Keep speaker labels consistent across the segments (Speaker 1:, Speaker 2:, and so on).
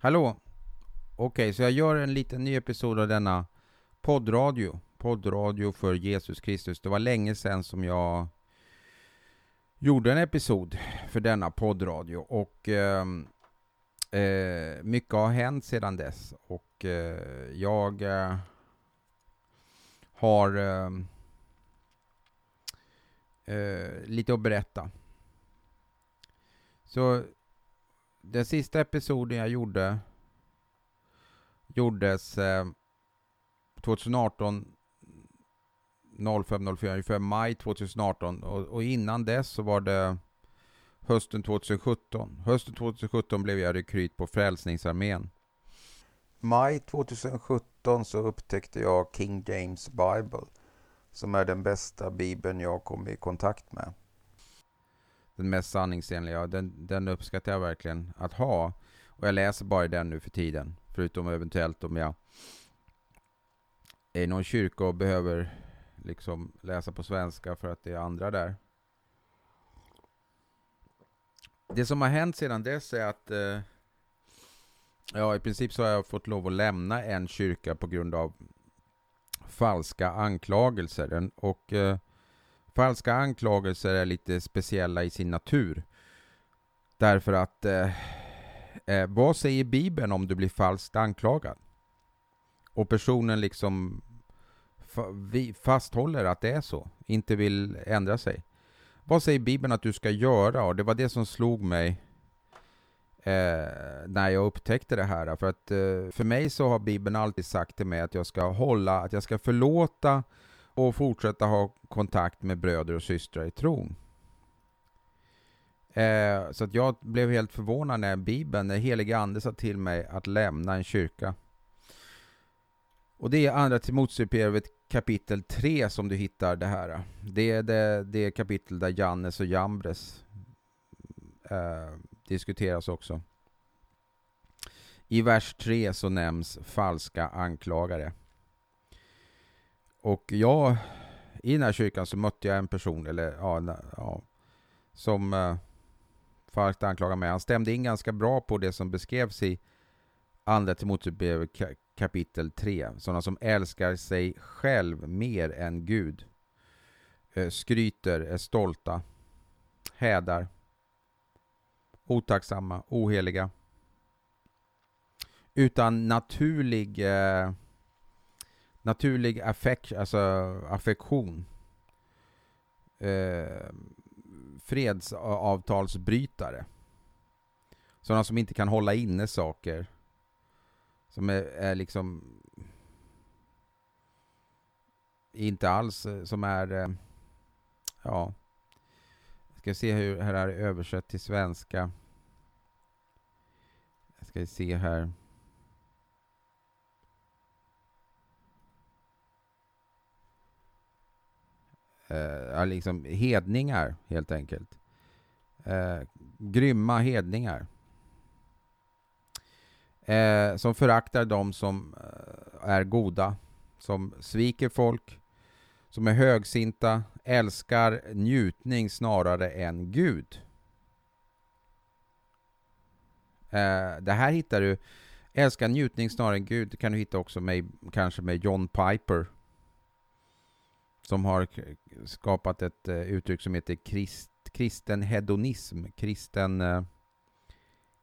Speaker 1: Hallå! Okej, så jag gör en liten ny episod av denna poddradio. Poddradio för Jesus Kristus. Det var länge sedan som jag gjorde en episod för denna poddradio och eh, eh, mycket har hänt sedan dess och eh, jag eh, har ehm, eh, lite att berätta. Så den sista episoden jag gjorde gjordes eh, 2018 05.04 ungefär maj 2018 och, och, innan dess så var det hösten 2017. Hösten 2017 blev jag rekryt på Frälsningsarmén. Maj 2017 så upptäckte jag King James Bible som är den bästa bibeln jag kom i kontakt med den mest sanningsenliga. Den, den uppskattar jag verkligen att ha. Och jag läser bara den nu för tiden. Förutom eventuellt om jag är i någon kyrka och behöver liksom läsa på svenska för att det är andra där. Det som har hänt sedan dess är att eh, ja, i princip så har jag fått lov att lämna en kyrka på grund av falska anklagelser. Och eh, Falska anklagelser är lite speciella i sin natur. Därför att eh, eh, vad säger Bibeln om du blir falskt anklagad? Och personen liksom fasthåller att det är så, inte vill ändra sig. Vad säger Bibeln att du ska göra? Och det var det som slog mig eh, när jag upptäckte det här. För att eh, för mig så har Bibeln alltid sagt till mig att jag ska hålla, att jag ska förlåta och fortsätta ha kontakt med bröder och systrar i tron. Eh, så att jag blev helt förvånad när Bibeln, när helige Ande sa till mig att lämna en kyrka. Och det är Andra Timoteusbrevet kapitel 3 som du hittar det här. Det är det, det kapitel där Jannes och Jambres eh, diskuteras också. I vers 3 så nämns falska anklagare. Och jag, i den här kyrkan så mötte jag en person, eller ja, ja som eh, falskt anklagade mig. Han stämde in ganska bra på det som beskrevs i Andra Timoteusbrevet kapitel 3. Sådana som älskar sig själv mer än Gud. Eh, skryter, är stolta, hädar, otacksamma, oheliga. Utan naturlig eh, naturlig affekt, alltså affektion. Eh, fredsavtalsbrytare. Sådana som inte kan hålla inne saker. Som är, är liksom inte alls, eh, som är, eh, ja, ska se hur det här är översatt till svenska. Jag ska se här. Eh, liksom hedningar helt enkelt. Eh, grymma hedningar. Eh, som föraktar de som eh, är goda, som sviker folk, som är högsinta, älskar njutning snarare än Gud. Eh, det här hittar du, älskar njutning snarare än Gud, det kan du hitta också med, kanske med John Piper som har skapat ett eh, uttryck som heter krist, kristen hedonism, kristen eh,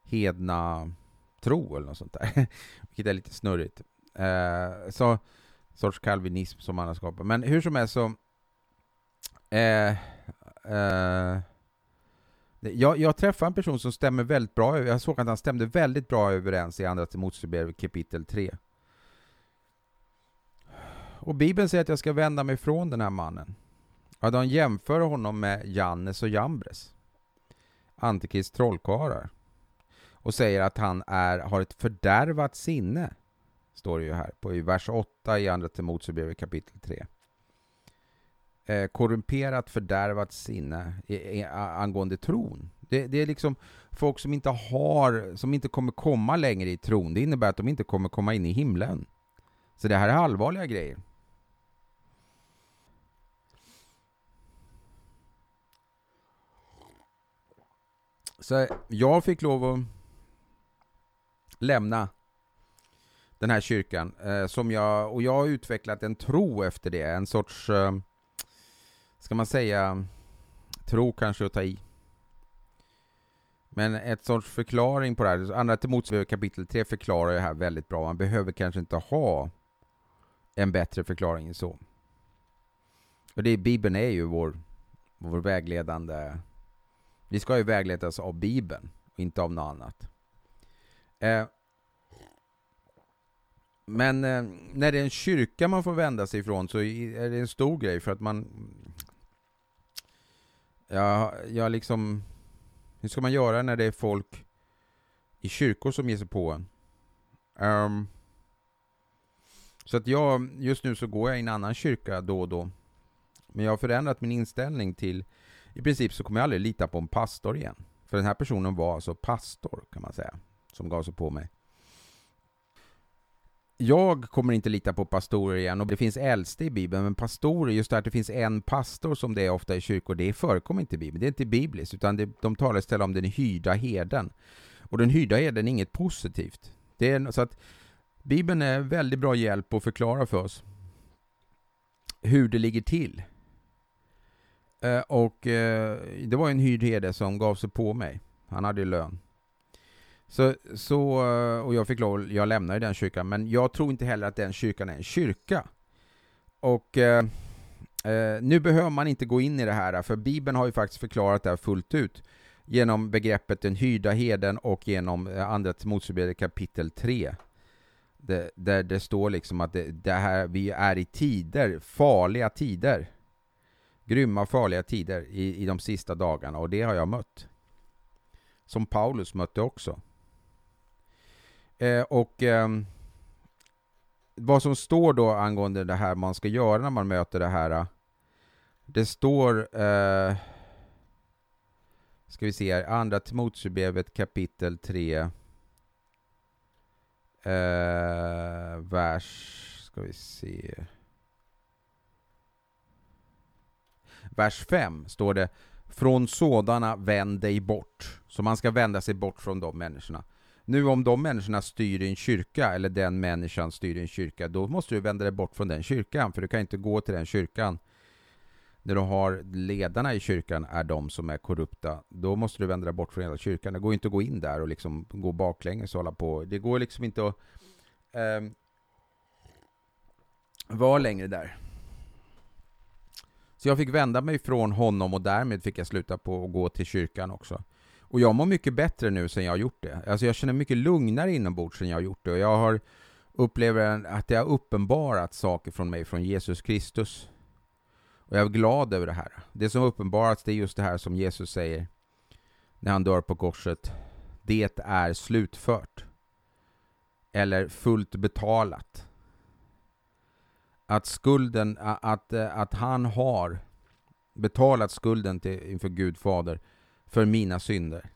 Speaker 1: hedna tro eller något sånt där. Vilket är lite snurrigt. Eh, så sorts kalvinism som man har skapat. Men hur som helst så uh, jag, jag träffade en person som stämmer väldigt bra, jag såg att han stämde väldigt bra överens i Andra Timoteusbrevet kapitel 3. Och Bibeln säger att jag ska vända mig från den här mannen. Ja, de jämför honom med Jannes och Jambres, Antikrist trollkarlar, och säger att han är, har ett fördärvat sinne, står det ju här på i vers 8 i Andra Timoteusbrevet kapitel 3. Eh, korrumperat, fördärvat sinne angående tron. Det, det, är liksom folk som inte har, som inte kommer komma längre i tron. Det innebär att de inte kommer komma in i himlen. Så det här är allvarliga grejer. Så jag fick lov att lämna den här kyrkan. Eh, som jag, och jag har utvecklat en tro efter det, en sorts, eh, ska man säga, tro kanske att ta i. Men ett sorts förklaring på det här, Andra Timoteus kapitel 3 förklarar det här väldigt bra. Man behöver kanske inte ha en bättre förklaring än så. Och det, Bibeln är ju vår, vår vägledande... Vi ska ju vägledas av Bibeln, inte av något annat. Eh, men eh, när det är en kyrka man får vända sig ifrån så är det en stor grej för att man... Ja, jag liksom... Hur ska man göra när det är folk i kyrkor som ger sig på en? Um, så att jag, just nu så går jag i en annan kyrka då och då. Men jag har förändrat min inställning till, i princip så kommer jag aldrig lita på en pastor igen. För den här personen var alltså pastor kan man säga, som gav sig på mig. Jag kommer inte lita på pastorer igen och det finns äldste i Bibeln, men pastorer, just det att det finns en pastor som det är ofta i kyrkor, det förekommer inte i Bibeln. Det är inte bibliskt, utan det, de talar istället om den hyrda herden. Och den hyrda herden är inget positivt. Det är, så att Bibeln är väldigt bra hjälp att förklara för oss hur det ligger till. Eh, och eh, det var en hyrd herde som gav sig på mig. Han hade ju lön. Så, så, eh, och jag fick lov, jag lämnade den kyrkan, men jag tror inte heller att den kyrkan är en kyrka. Och eh, eh, nu behöver man inte gå in i det här, för Bibeln har ju faktiskt förklarat det här fullt ut genom begreppet den hyrda heden och genom eh, Andra Timoteusbrevet kapitel 3. Det, där det står liksom att det, det, här, vi är i tider, farliga tider. Grymma och farliga tider i, i de sista dagarna och det har jag mött. Som Paulus mötte också. Eh, och eh, vad som står då angående det här man ska göra när man möter det här. Det står, eh, ska vi se här, Andra Timoteusbrevet kapitel 3, eh, vers, ska vi se. Vers 5 står det Från sådana vänd dig bort. Så man ska vända sig bort från de människorna. Nu om de människorna styr i en kyrka, eller den människan styr i en kyrka, då måste du vända dig bort från den kyrkan, för du kan inte gå till den kyrkan när du har ledarna i kyrkan är de som är korrupta, då måste du vända dig bort från hela kyrkan. Det går inte att gå in där och liksom gå baklänges och hålla på. Det går liksom inte att eh, vara längre där. Så jag fick vända mig från honom och därmed fick jag sluta på att gå till kyrkan också. Och jag mår mycket bättre nu sen jag har gjort det. Alltså jag känner mycket lugnare inombords sen jag har gjort det. Och jag har upplever att det har uppenbarat saker från mig, från Jesus Kristus. Och jag är glad över det här. Det som uppenbarats det är just det här som Jesus säger när han dör på korset. Det är slutfört. Eller fullt betalat. Att skulden, att, eh, att han har betalat skulden till, inför Gud Fader för mina synder.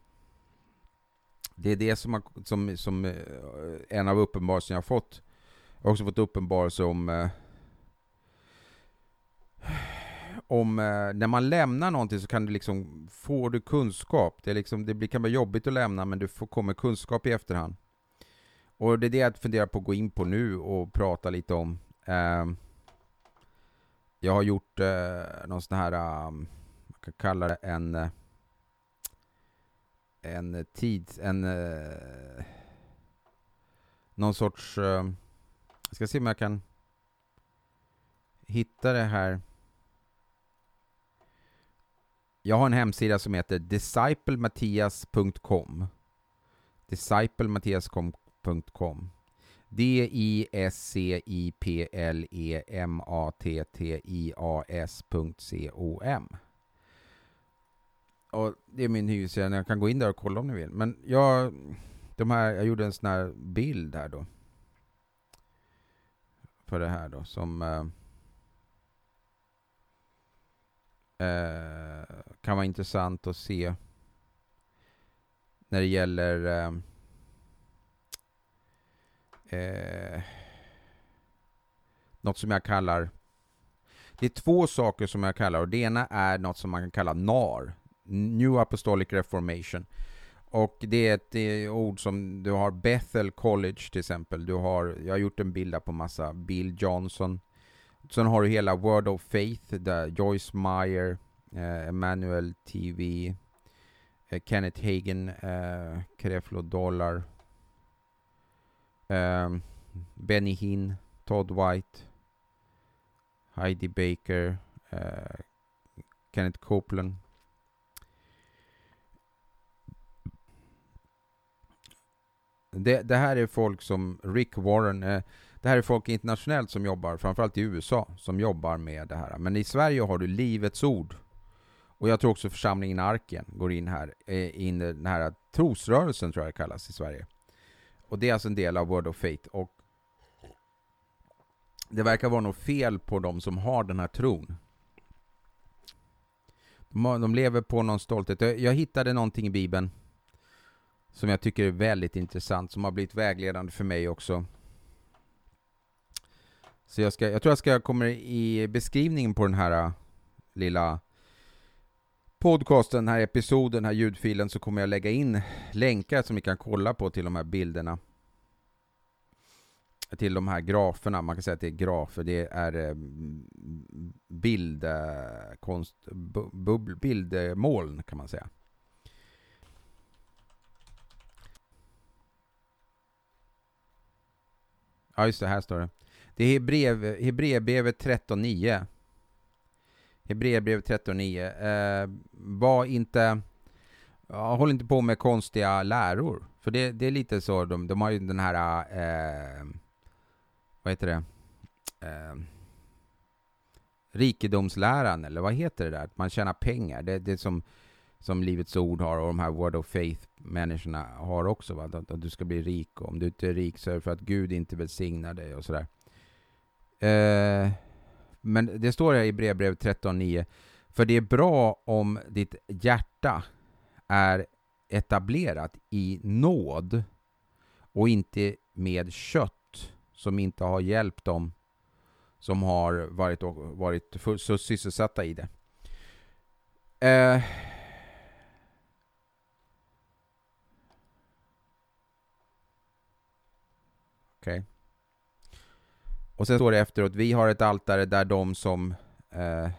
Speaker 1: Det är det som, har, som, som eh, en av uppenbarelserna jag har fått. Jag har också fått uppenbarelse om eh, om eh, när man lämnar någonting så kan du liksom, får du kunskap. Det, är liksom, det kan vara jobbigt att lämna men du får, kommer kunskap i efterhand. Och det är det jag funderar på att gå in på nu och prata lite om. Eh, jag har gjort eh, någon sån här, um, man kan kalla det en eh, en tids, en eh, någon sorts, eh, jag ska se om jag kan hitta det här. Jag har en hemsida som heter disciplemattias.com disciplemattias.com D-I-S-C-I-P-L-E-M-A-T-T-I-A-S.com och det är min hyresgäst, jag kan gå in där och kolla om ni vill. Men jag, de här, jag gjorde en sån här bild här då. För det här då, som eh, eh, kan vara intressant att se när det gäller eh, eh, något som jag kallar det är två saker som jag kallar och det ena är något som man kan kalla NAR, New Apostolic Reformation. Och det är ett det är ord som, du har Bethel College till exempel. Du har, jag har gjort en bild där på massa Bill Johnson. Sen har du hela Word of Faith där Joyce Meyer, eh, Emmanuel TV, eh, Kenneth Hagen, eh, Creflo Dollar, eh, Benny Hinn, Todd White, Heidi Baker, eh, Kenneth Copeland. Det, det, här är folk som Rick Warren, eh, det här är folk internationellt som jobbar, framförallt i USA, som jobbar med det här. Men i Sverige har du Livets Ord. Och jag tror också församlingen Arken går in här, eh, in i den här trosrörelsen tror jag det kallas i Sverige. Och det är alltså en del av Word of Faith. Och det verkar vara något fel på de som har den här tron. De, har, de lever på någon stolthet. Jag hittade någonting i Bibeln som jag tycker är väldigt intressant, som har blivit vägledande för mig också. Så jag, ska, jag tror jag ska komma i beskrivningen på den här äh, lilla podcasten, den här episoden, den här ljudfilen, så kommer jag lägga in länkar som ni kan kolla på till de här bilderna. Till de här graferna, man kan säga att det är grafer, det är eh, bild, konst, bildmoln kan man säga. Ja, just det, här står det. Det är Hebreerbrevet 13.9. Hebreerbrevet 13.9. Eh, var inte... Ja, håll inte på med konstiga läror. För det, det är lite så, de, de har ju den här... Eh, vad heter det? Eh, rikedomsläran, eller vad heter det där? Att man tjänar pengar. Det, det är som, som Livets Ord har och de här Word of Faith-människorna har också. Va? Att, att, du ska bli rik. Och om du inte är rik så är det för att Gud inte välsignar dig och sådär. Eh, men det står här i brevbrevet 13.9. För det är bra om ditt hjärta är etablerat i nåd och inte med kött som inte har hjälpt dem som har varit, varit så sysselsatta i det. Eh, Okej. Okay. Och sen står det efteråt, vi har ett altare där de som eh,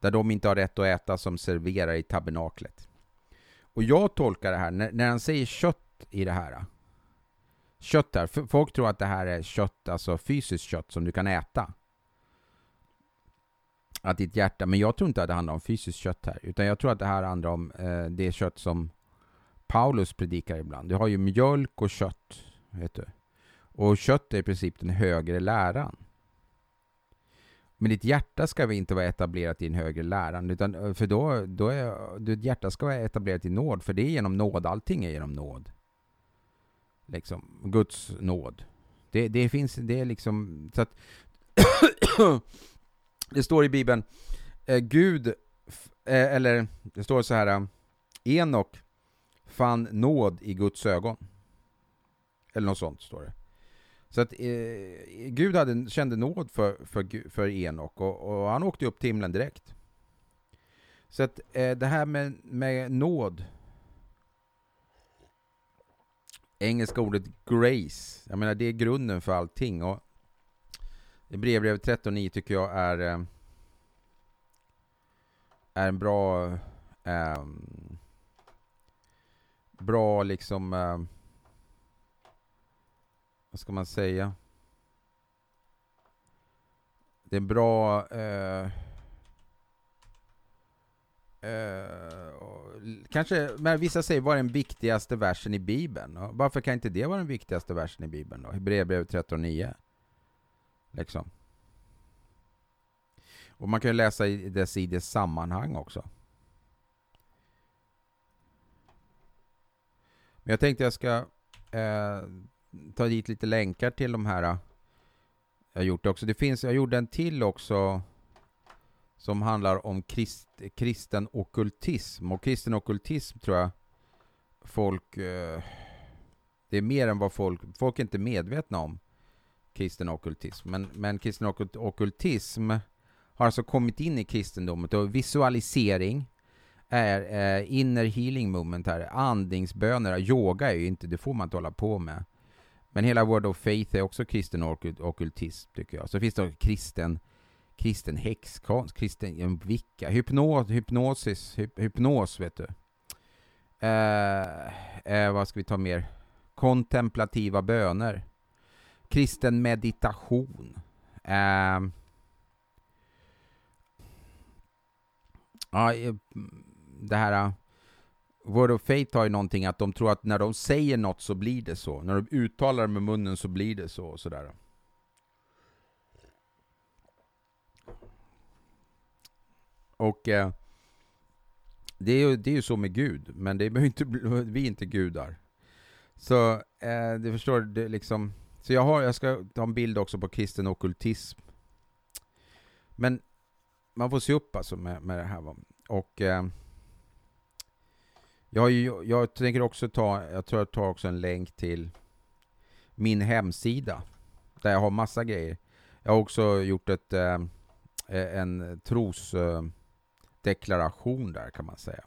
Speaker 1: där de inte har rätt att äta som serverar i tabernaklet. Och jag tolkar det här, när, när han säger kött i det här. Kött här, folk tror att det här är kött, alltså fysiskt kött som du kan äta. Att ditt hjärta, men jag tror inte att det handlar om fysiskt kött här, utan jag tror att det här handlar om eh, det kött som Paulus predikar ibland. Du har ju mjölk och kött, vet du. Och kött är i princip den högre läran. Men ditt hjärta ska väl inte vara etablerat i en högre läran, utan, eh, för då, då är, ditt hjärta ska vara etablerat i nåd, för det är genom nåd, allting är genom nåd. Liksom, Guds nåd. Det, det finns, det är liksom, så att det står i Bibeln, eh, Gud, eh, eller det står så här, eh, Enok fann nåd i Guds ögon. Eller något sånt står det. Så att eh, Gud hade, kände nåd för, för, för Enok och, och han åkte upp till himlen direkt. Så att eh, det här med, med nåd, engelska ordet grace, jag menar det är grunden för allting. Och brevbrevet 13.9 tycker jag är, eh, är en bra, eh, bra liksom eh, vad ska man säga? Det är en bra... Eh, eh, kanske, men vissa säger vad är den viktigaste versen i Bibeln? Och varför kan inte det vara den viktigaste versen i Bibeln då? Hebreerbrevet 13.9. Liksom. Och man kan ju läsa i dess i dess sammanhang också. Men jag tänkte jag ska eh, ta dit lite länkar till de här äh, jag har gjort också. Det finns, jag gjorde en till också som handlar om krist, kristen okultism. Och kristen okultism tror jag folk... Eh, det är mer än vad folk... Folk är inte medvetna om kristen okultism. Men, men kristen okultism har alltså kommit in i kristendomen och visualisering är eh, inner healing moment här, andningsböner, yoga är ju inte, det får man inte hålla på med. Men hela Word of Faith är också kristen ockultism tycker jag. Så finns det kristen, kristen häxkonst, kristen vicka, hypnos, hypnosis, hyp, hypnos vet du. Eh, eh, vad ska vi ta mer? Kontemplativa böner. Kristen meditation. Eh, ja, det här... Word of Faith har ju någonting att de tror att när de säger något så blir det så. När de uttalar det med munnen så blir det så och sådär. Och eh, det, är ju, det är ju så med Gud, men det behöver inte, vi är inte gudar. Så eh, du förstår, det liksom... Så jag, har, jag ska ta en bild också på kristen okultism. Men man får se upp alltså med, med det här. Va? Och... Eh, jag, jag tänker också ta, jag tror jag tar också en länk till min hemsida. Där jag har massa grejer. Jag har också gjort ett, eh, eh en trosdeklaration där kan man säga.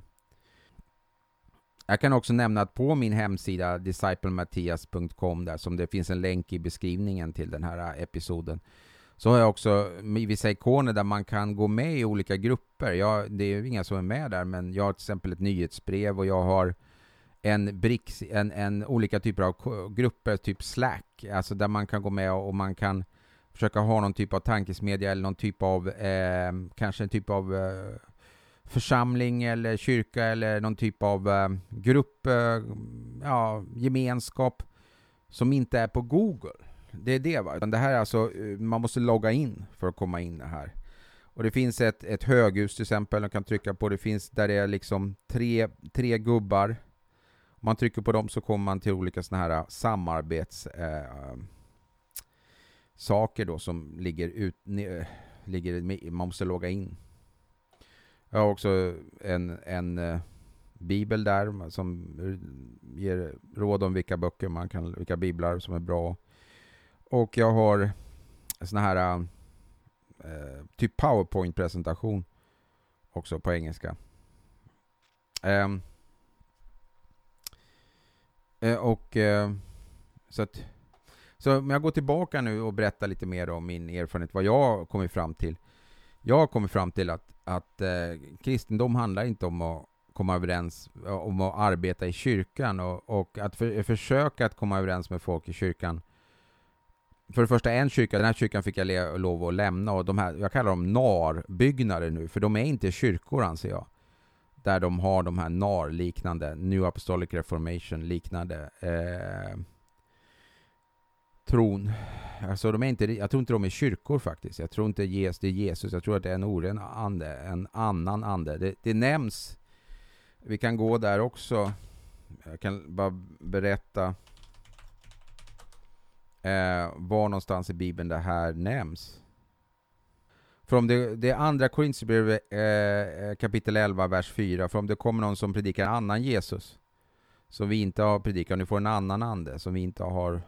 Speaker 1: Jag kan också nämna att på min hemsida disciplemattias.com där som det finns en länk i beskrivningen till den här eh, episoden så har jag också vissa ikoner där man kan gå med i olika grupper. Jag, det är inga som är med där, men jag har till exempel ett nyhetsbrev och jag har en, bricks, en, en olika typer av grupper, typ Slack, alltså där man kan gå med och man kan försöka ha någon typ av tankesmedja eller någon typ av, eh, kanske en typ av eh, församling eller kyrka eller någon typ av eh, grupp, eh, ja, gemenskap som inte är på Google. Det är det va. Det här är alltså, eh, man måste logga in för att komma in här. Och det finns ett, ett höghus till exempel, man kan trycka på. Det finns där det är liksom tre, tre gubbar. Om man trycker på dem så kommer man till olika sådana här eh, samarbets... Eh, saker då som ligger ut... Ne, eh, ligger, man måste logga in. Jag har också en, en eh, bibel där som ger råd om vilka böcker man kan, vilka biblar som är bra. Och jag har såna här eh, typ powerpoint-presentation också på engelska. Ehm, eh, och eh, så att så om jag går tillbaka nu och berättar lite mer om min erfarenhet, vad jag har kommit fram till. Jag har kommit fram till att, att eh, kristendom handlar inte om att komma överens eh, om att arbeta i kyrkan och, och att för, försöka att komma överens med folk i kyrkan för det första en kyrka, den här kyrkan fick jag lov att lämna och de här, jag kallar dem NAR-byggnader nu, för de är inte kyrkor anser jag. Där de har de här NAR-liknande, New Apostolic Reformation liknande eh, tron. Alltså de är inte, jag tror inte de är kyrkor faktiskt. Jag tror inte Jesus, det är Jesus, jag tror att det är en oren ande, en annan ande. Det, det nämns, vi kan gå där också. Jag kan bara berätta eh, var någonstans i Bibeln det här nämns. För om det, det är andra Korinthierbrevet eh, eh kapitel 11, vers 4. För om det kommer någon som predikar en annan Jesus, som vi inte har predikat, och ni får en annan ande som vi inte har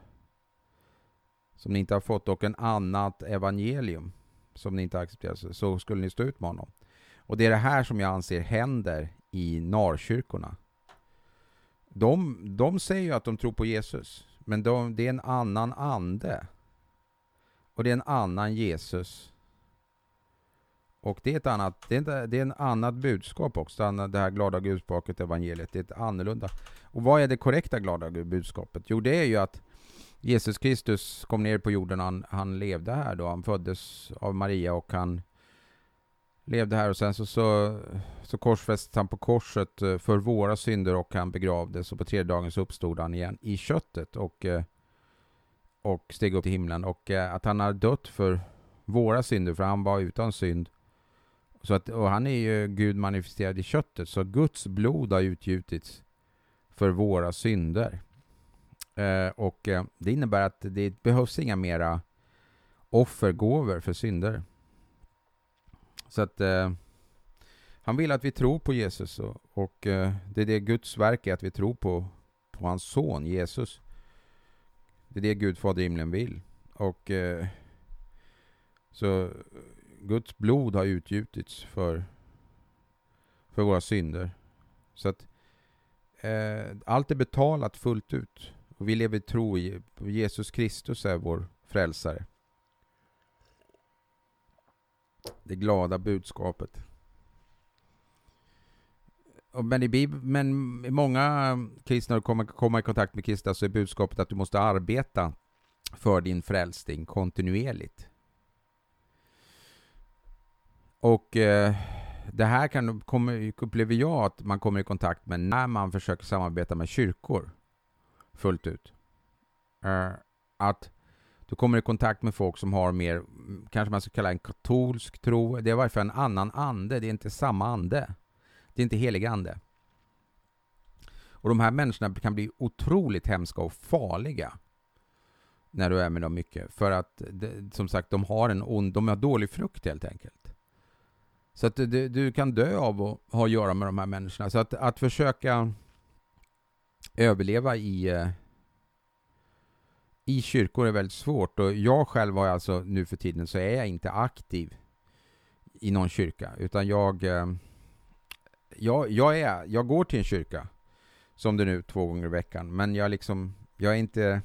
Speaker 1: som ni inte har fått och en annat evangelium som ni inte har accepterat, så skulle ni stå ut med honom. Och det är det här som jag anser händer i narkyrkorna. De, de säger ju att de tror på Jesus. Men de, det är en annan ande. Och det är en annan Jesus. Och det är ett annat, det är, det är en annat budskap också, det här glada budskapet, evangeliet. Det är ett annorlunda. Och vad är det korrekta glada budskapet? Jo, det är ju att Jesus Kristus kom ner på jorden, han, han levde här då. Han föddes av Maria och han levde här och sen så, så, så korsfästes han på korset eh, för våra synder och han begravdes och på tredje dagen så uppstod han igen i köttet och, eh, och steg upp till himlen och eh, att han har dött för våra synder för han var utan synd. Så att, och han är ju Gud manifesterad i köttet så Guds blod har utgjutits för våra synder. Och det innebär att det behövs inga mera offergåvor för synder. Så att eh, han vill att vi tror på Jesus och, och eh, det är det Guds verk är, att vi tror på, på hans son Jesus. Det är det Gud Fader himlen vill. Och eh, så Guds blod har utgjutits för för våra synder. Så att eh, allt är betalat fullt ut. Och vi lever i tro i Jesus Kristus är vår frälsare. Det glada budskapet. Men i, Bibeln, men många kristna kommer komma i kontakt med kristna, så är budskapet att du måste arbeta för din frälsning kontinuerligt. Och eh, det här kan, kommer, upplever jag att man kommer i kontakt med när man försöker samarbeta med kyrkor fullt ut. Eh, att du kommer i kontakt med folk som har mer, kanske man ska kalla en katolsk tro. Det är i varje fall en annan ande, det är inte samma ande. Det är inte helig ande. Och de här människorna kan bli otroligt hemska och farliga när du är med dem mycket. För att, som sagt, de har en ond, de har dålig frukt helt enkelt. Så att du, du kan dö av att ha att göra med de här människorna. Så att, att försöka överleva i, eh, i kyrkor är väldigt svårt. Och jag själv har alltså nu för tiden så är jag inte aktiv i någon kyrka. Utan jag, eh, jag, jag, är, jag går till en kyrka. Som det nu två gånger i veckan. Men jag liksom, jag är inte,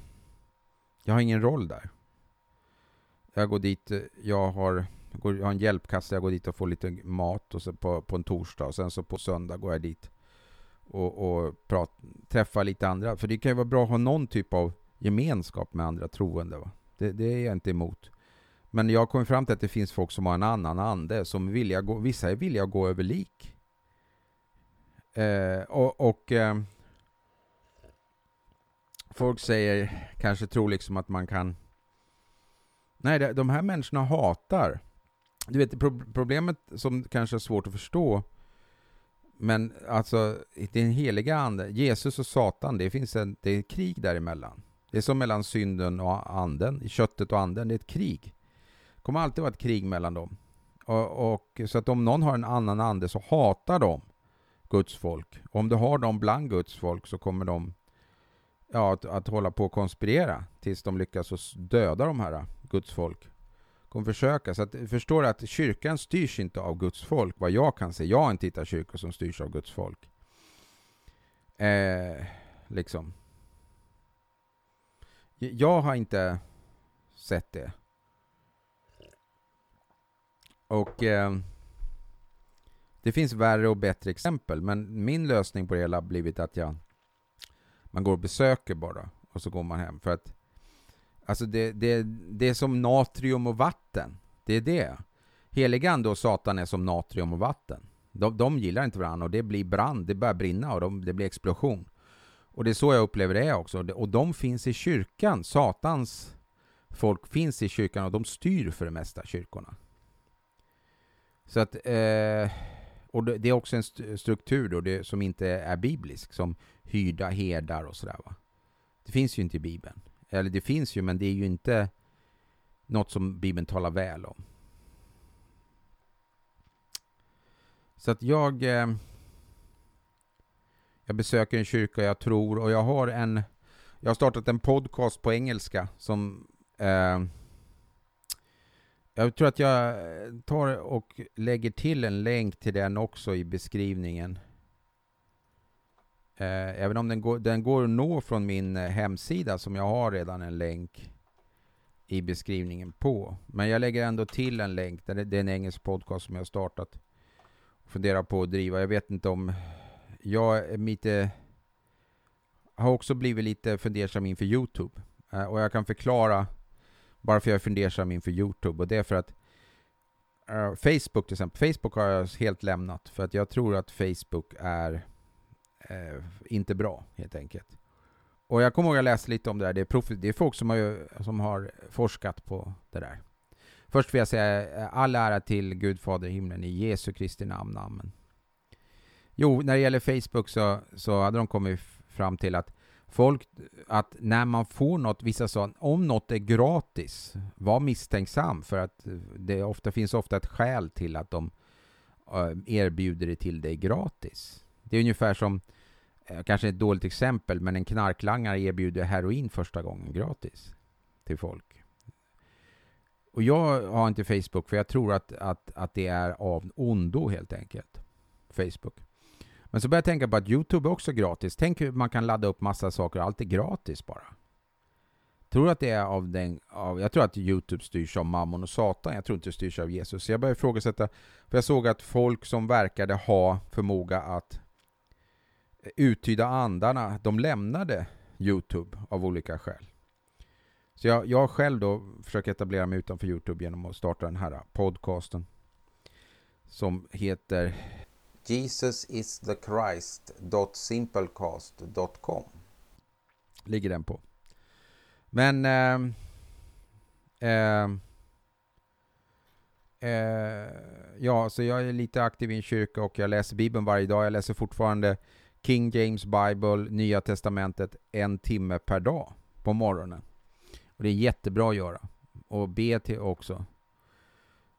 Speaker 1: jag har ingen roll där. Jag går dit, eh, jag har jag har en hjälpkassa, jag går dit och får lite mat och så på, på en torsdag och sen så på söndag går jag dit och, och prat, träffar lite andra. För det kan ju vara bra att ha någon typ av gemenskap med andra troende. Va? Det, det är jag inte emot. Men jag har kommit fram till att det finns folk som har en annan ande, som vilja gå, vissa är villiga att gå över lik. Eh, och, och eh, folk säger, kanske tror liksom att man kan Nej, de här människorna hatar du vet, problemet som kanske är svårt att förstå, men alltså, den heliga ande, Jesus och Satan, det finns en, det är ett krig däremellan. Det är som mellan synden och anden, köttet och anden, det är ett krig. Det kommer alltid vara ett krig mellan dem. Och, och, så att om någon har en annan ande så hatar de Guds folk. Och om du har dem bland Guds folk så kommer de ja, att, att hålla på och konspirera tills de lyckas döda de här Guds folk kommer försöka. Så att, förstår du att kyrkan styrs inte av Guds folk, vad jag kan se. Jag har inte hittat kyrkor som styrs av Guds folk. Eh, liksom. Jag har inte sett det. Och eh, det finns värre och bättre exempel, men min lösning på det hela har blivit att jag man går och besöker bara och så går man hem. För att Alltså det, det, det är som natrium och vatten. Det är det. Heligan och Satan är som natrium och vatten. De, de gillar inte varandra och det blir brand, det börjar brinna och de, det blir explosion. Och det är så jag upplever det också. Och de finns i kyrkan. Satans folk finns i kyrkan och de styr för det mesta kyrkorna. Så att, eh, och det är också en struktur då, det, som inte är biblisk, som hyrda herdar och sådär. Va? Det finns ju inte i Bibeln. Eller det finns ju, men det är ju inte något som Bibeln talar väl om. Så att jag... Eh, jag besöker en kyrka, jag tror, och jag har en... Jag har startat en podcast på engelska som... Eh, jag tror att jag tar och lägger till en länk till den också i beskrivningen. Eh, även om den går, den går att nå från min eh, hemsida som jag har redan en länk i beskrivningen på. Men jag lägger ändå till en länk. Det är en engelsk podcast som jag har startat. Och funderar på att driva. Jag vet inte om... Jag är lite... Har också blivit lite fundersam inför Youtube. Eh, och jag kan förklara varför jag är fundersam inför Youtube. Och det är för att eh, Facebook till exempel. Facebook har jag helt lämnat. För att jag tror att Facebook är eh, inte bra helt enkelt. Och jag kommer ihåg att jag läste lite om det där. Det är, prof, det är folk som har, som har forskat på det där. Först vill jag säga eh, all ära till Gud Fader i himlen i Jesu Kristi namn. Amen. Jo, när det gäller Facebook så, så hade de kommit fram till att folk, att när man får något, vissa sa, om något är gratis, var misstänksam för att det ofta finns ofta ett skäl till att de eh, erbjuder det till dig gratis. Det är ungefär som eh, kanske ett dåligt exempel, men en knarklangare erbjuder heroin första gången gratis till folk. Och jag har inte Facebook för jag tror att, att, att det är av ondo helt enkelt. Facebook. Men så började jag tänka på att Youtube är också gratis. Tänk hur man kan ladda upp massa saker, och allt är gratis bara. Tror att det är av den, av, jag tror att Youtube styrs av mammon och satan, jag tror inte det styrs av Jesus. Så jag började ifrågasätta, för jag såg att folk som verkade ha förmåga att eh, uttyda andarna, de lämnade Youtube av olika skäl. Så jag, jag själv då försöker etablera mig utanför Youtube genom att starta den här podcasten. Som heter Jesus is the Ligger den på. Men eh, eh, eh, Ja, så jag är lite aktiv i en kyrka och jag läser Bibeln varje dag. Jag läser fortfarande King James Bible, Nya Testamentet, en timme per dag på morgonen. Och det är jättebra att göra. Och be till också.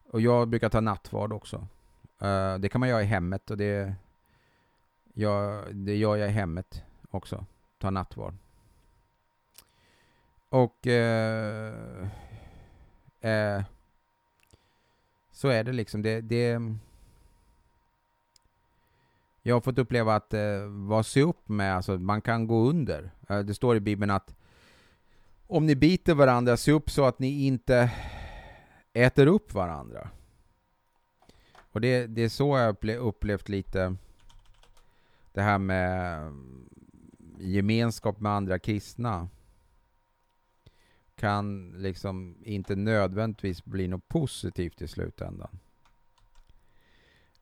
Speaker 1: Och jag brukar ta nattvard också. Uh, det kan man göra i hemmet och det, jag, det gör jag i hemmet också. Ta nattvard. Och uh, uh, så är det liksom. Det, det, jag har fått uppleva att eh, vad se upp med, alltså man kan gå under. Det står i Bibeln att om ni biter varandra, se upp så att ni inte äter upp varandra. Och det, det är så jag upplevt lite det här med mm, gemenskap med andra kristna kan liksom inte nödvändigtvis bli något positivt i slutändan.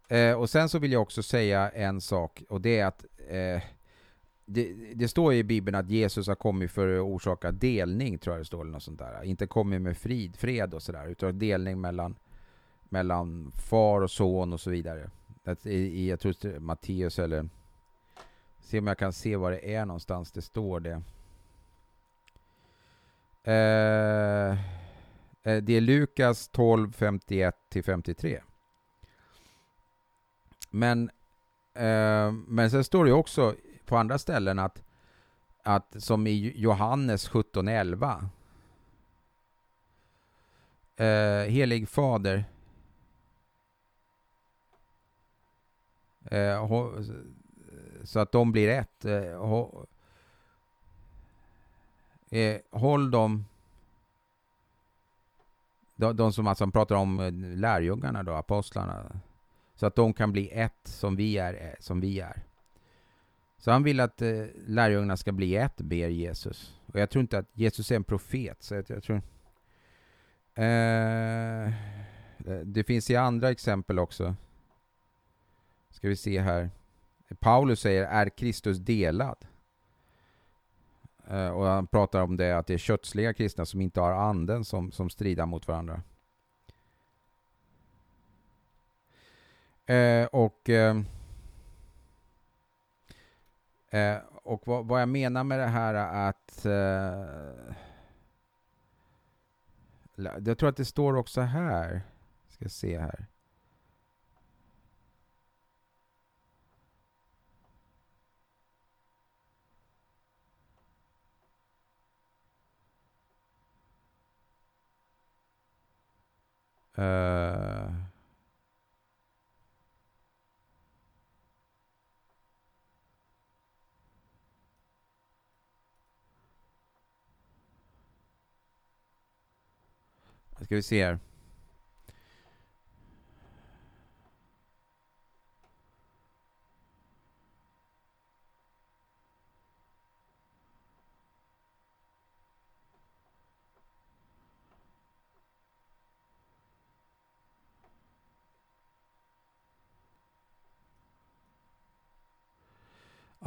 Speaker 1: Eh, och sen så vill jag också säga en sak och det är att eh, det, det, står i Bibeln att Jesus har kommit för att orsaka delning, tror jag det står, eller något sånt där. Inte kommit med frid, fred och sådär, utan delning mellan, mellan far och son och så vidare. Att i, jag tror det är Matteus eller... Se om jag kan se var det är någonstans det står det. Eh, eh det är Lukas 12, 51 53. Men, eh, men sen står det också på andra ställen att, att som i Johannes 17.11 eh, Helig fader Eh, så att de blir ett. Eh, eh, håll dem de, de som alltså pratar om eh, lärjungarna då, apostlarna. Så att de kan bli ett som vi är. Som vi är. Så han vill att eh, lärjungarna ska bli ett, ber Jesus. Och jag tror inte att Jesus är en profet. Så jag, jag tror... Eh, det finns i andra exempel också. Ska vi se här. Paulus säger, är Kristus delad? Eh, och han pratar om det att det är kötsliga kristna som inte har anden som, som strider mot varandra. Eh, och eh, eh, och vad, vad, jag menar med det här är att eh, jag tror att det står också här. Ska se här. Uh, Ska vi se här.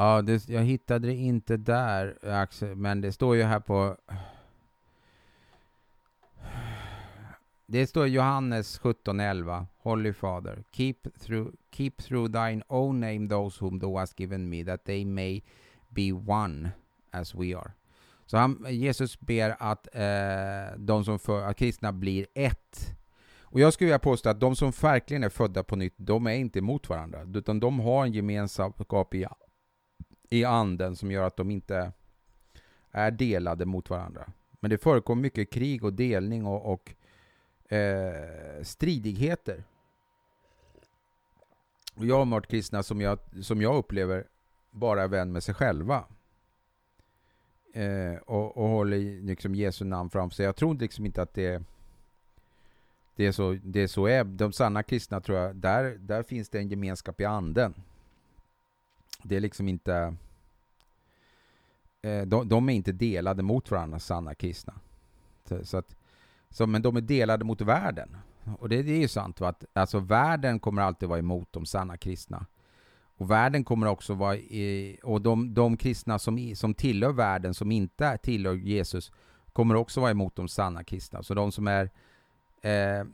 Speaker 1: Ja, det, jag hittade det inte där, Axel, men det står ju här på Det står Johannes 17.11. Holy Father, keep through, keep through thine own name those whom thou hast given me, that they may be one as we are. Så han, Jesus ber att, eh, de som för, att kristna blir ett. Och jag skulle vilja påstå att de som verkligen är födda på nytt, de är inte mot varandra, utan de har en gemenskap i, i anden som gör att de inte är delade mot varandra. Men det förekommer mycket krig och delning och, och eh, stridigheter. Och jag har mött kristna som jag, som jag upplever bara är vän med sig själva. Eh, och, och håller liksom Jesu namn framför sig. Jag tror liksom inte att det, det, är så, det är så är. De sanna kristna tror jag, där, där finns det en gemenskap i anden. Det är liksom inte... Eh, de, de, är inte delade mot varandra, sanna kristna. Så, så att, så, men de är delade mot världen. Och det, det är ju sant. Va? Att, alltså världen kommer alltid vara emot de sanna kristna. Och världen kommer också vara... I, och de, de kristna som, som tillhör världen, som inte tillhör Jesus, kommer också vara emot de sanna kristna. Så de som är... Eh,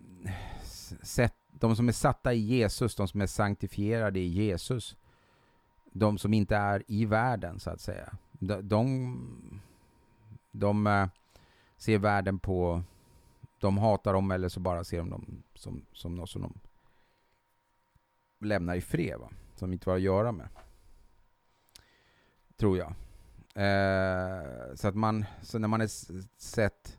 Speaker 1: set, de som är satta i Jesus, de som är sanktifierade i Jesus, de som inte är i världen, så att säga. De, de, de eh, ser världen på de hatar dem eller så bara ser de dem som, som något som de lämnar i fred. Va? Som inte har att göra med. Tror jag. Eh, så att man, så när man är sett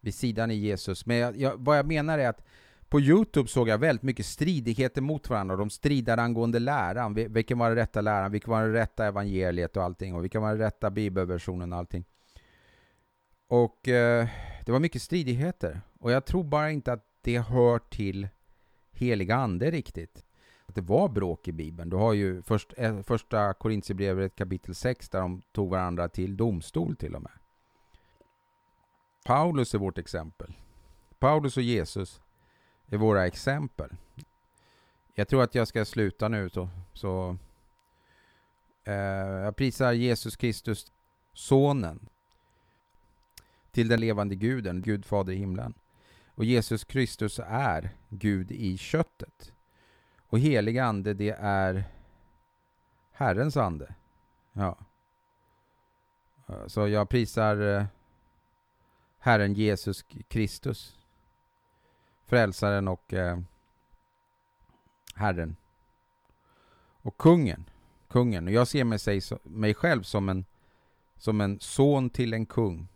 Speaker 1: vid sidan i Jesus. Men jag, jag, vad jag menar är att på Youtube såg jag väldigt mycket stridigheter mot varandra. De stridade angående läran. Vilken var den rätta läran? Vilken var det rätta evangeliet och allting? Och vilken var den rätta bibelversionen och allting? Och eh, det var mycket stridigheter. Och jag tror bara inte att det hör till heliga ande riktigt. Att det var bråk i Bibeln. Du har ju först, eh, första Korintierbrevet kapitel 6 där de tog varandra till domstol till och med. Paulus är vårt exempel. Paulus och Jesus är våra exempel. Jag tror att jag ska sluta nu så, så eh, jag prisar Jesus Kristus, Sonen, till den levande guden, Gud Fader i himlen. Och Jesus Kristus är Gud i köttet. Och helig ande, det är Herrens ande. Ja. Så jag prisar eh, Herren Jesus Kristus. Frälsaren och eh, Herren. Och kungen. Kungen. Och jag ser mig, sig, mig själv som en, som en son till en kung.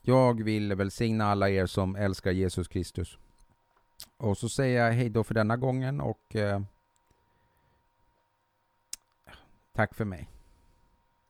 Speaker 1: Jag vill välsigna alla er som älskar Jesus Kristus. Och så säger jag hej då för denna gången och eh, tack för mig.